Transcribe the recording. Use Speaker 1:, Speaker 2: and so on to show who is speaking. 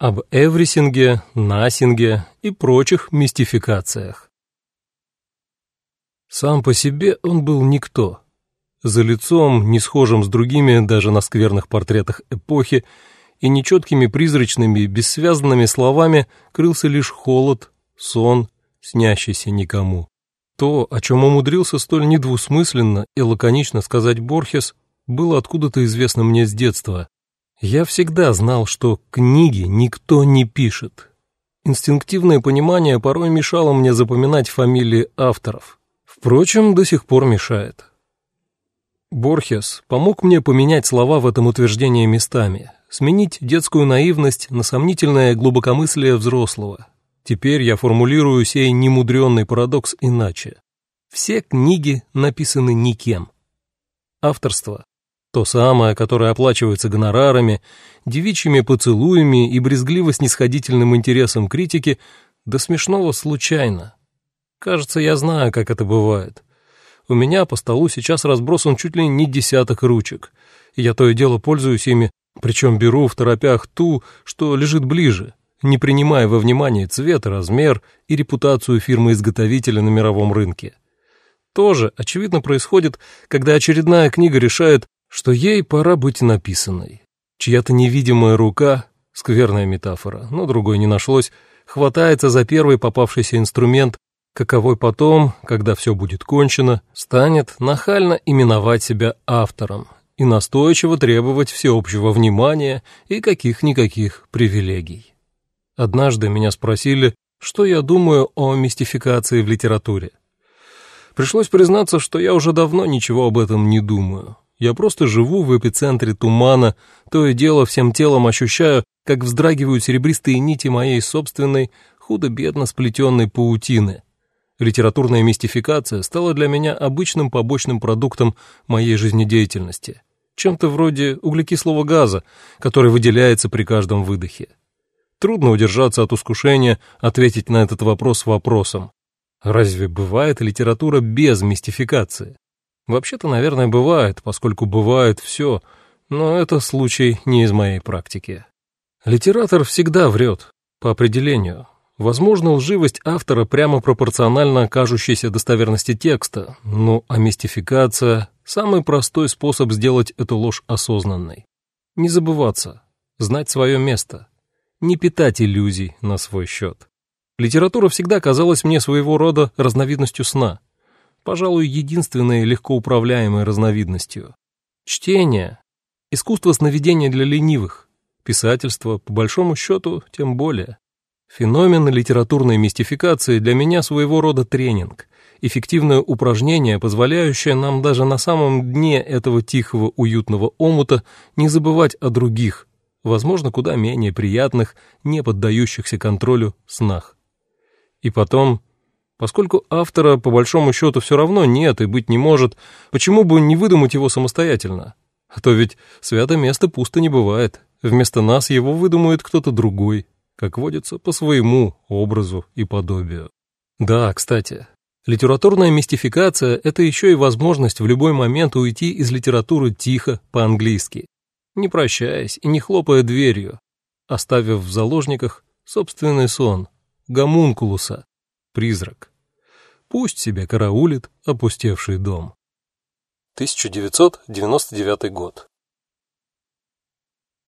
Speaker 1: об эврисинге, насинге и прочих мистификациях. Сам по себе он был никто. За лицом, не схожим с другими даже на скверных портретах эпохи, и нечеткими призрачными, бессвязанными словами крылся лишь холод, сон, снящийся никому. То, о чем умудрился столь недвусмысленно и лаконично сказать Борхес, было откуда-то известно мне с детства, я всегда знал, что книги никто не пишет. Инстинктивное понимание порой мешало мне запоминать фамилии авторов. Впрочем, до сих пор мешает. Борхес помог мне поменять слова в этом утверждении местами, сменить детскую наивность на сомнительное глубокомыслие взрослого. Теперь я формулирую сей немудренный парадокс иначе. Все книги написаны никем. Авторство то самое, которое оплачивается гонорарами, девичьими поцелуями и брезгливо-снисходительным интересом критики, до смешного случайно. Кажется, я знаю, как это бывает. У меня по столу сейчас разбросан чуть ли не десяток ручек, и я то и дело пользуюсь ими, причем беру в торопях ту, что лежит ближе, не принимая во внимание цвет, размер и репутацию фирмы-изготовителя на мировом рынке. Тоже, очевидно, происходит, когда очередная книга решает что ей пора быть написанной. Чья-то невидимая рука, скверная метафора, но другой не нашлось, хватается за первый попавшийся инструмент, каковой потом, когда все будет кончено, станет нахально именовать себя автором и настойчиво требовать всеобщего внимания и каких-никаких привилегий. Однажды меня спросили, что я думаю о мистификации в литературе. Пришлось признаться, что я уже давно ничего об этом не думаю. Я просто живу в эпицентре тумана, то и дело всем телом ощущаю, как вздрагивают серебристые нити моей собственной, худо-бедно сплетенной паутины. Литературная мистификация стала для меня обычным побочным продуктом моей жизнедеятельности, чем-то вроде углекислого газа, который выделяется при каждом выдохе. Трудно удержаться от искушения ответить на этот вопрос вопросом. Разве бывает литература без мистификации? Вообще-то, наверное, бывает, поскольку бывает все, но это случай не из моей практики. Литератор всегда врет, по определению. Возможно, лживость автора прямо пропорциональна кажущейся достоверности текста, но а мистификация – самый простой способ сделать эту ложь осознанной. Не забываться, знать свое место, не питать иллюзий на свой счет. Литература всегда казалась мне своего рода разновидностью сна – пожалуй, единственной легко управляемой разновидностью. Чтение — искусство сновидения для ленивых, писательство, по большому счету, тем более. Феномен литературной мистификации для меня своего рода тренинг, эффективное упражнение, позволяющее нам даже на самом дне этого тихого уютного омута не забывать о других, возможно, куда менее приятных, не поддающихся контролю снах. И потом Поскольку автора, по большому счету, все равно нет и быть не может, почему бы не выдумать его самостоятельно? А то ведь свято место пусто не бывает. Вместо нас его выдумает кто-то другой, как водится, по своему образу и подобию. Да, кстати, литературная мистификация — это еще и возможность в любой момент уйти из литературы тихо, по-английски, не прощаясь и не хлопая дверью, оставив в заложниках собственный сон, гомункулуса, призрак. Пусть себе караулит опустевший дом. 1999 год.